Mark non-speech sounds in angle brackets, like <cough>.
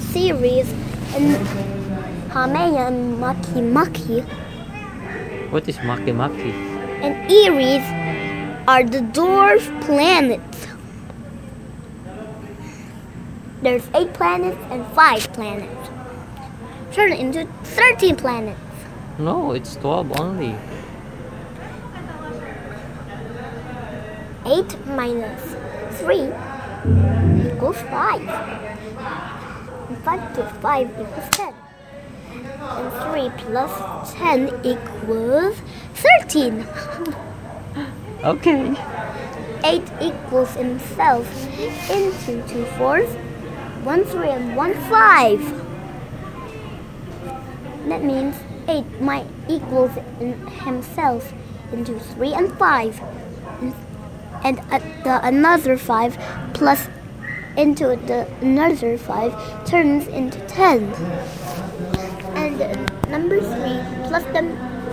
Ceres in Haumea and Maki Maki What is Makemake? and Eris are the dwarf planets. There's eight planets and five planets. Turn into 13 planets. No, it's 12 only. 8 minus 3 equals 5. And 5 plus 5 equals 10. And 3 plus 10 equals 13. <laughs> Okay. 8 equals himself into 2 fourths, 1 3 and 1 5. That means 8 might equals in himself into 3 and 5. And, and uh, the another 5 plus into the another 5 turns into 10. And number 3 plus the